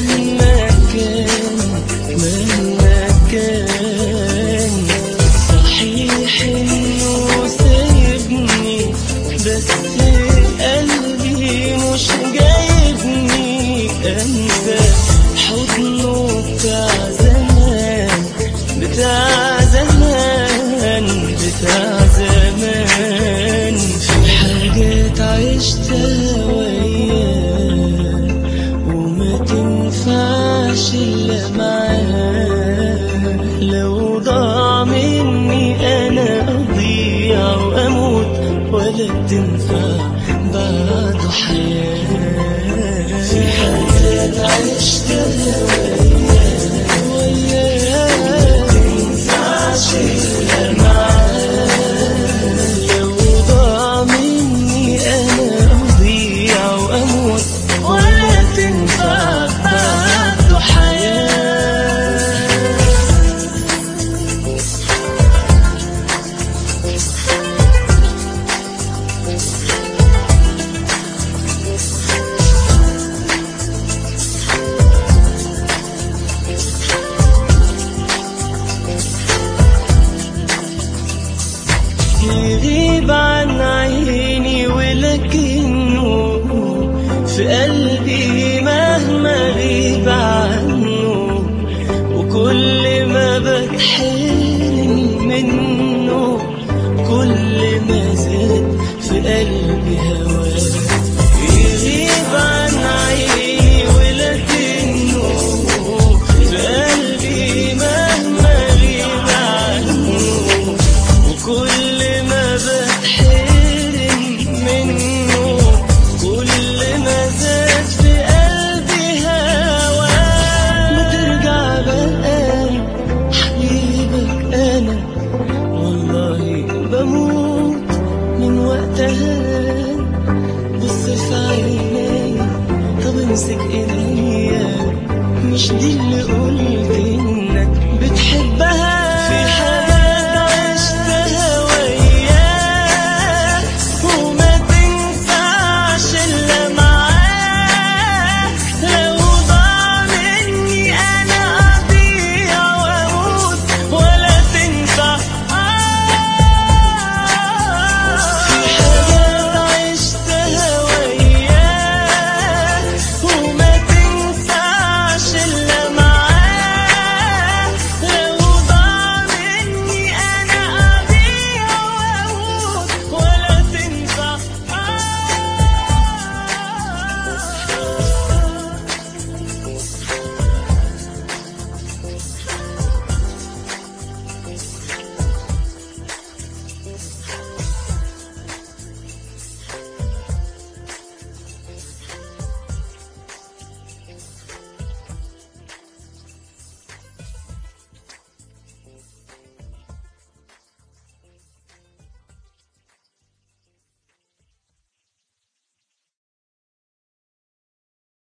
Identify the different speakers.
Speaker 1: 你们。تنفع بعده حياة في حياة عشتها قلبي هوى ماسك ايديا مش دي اللي قلت إنك بتحبها؟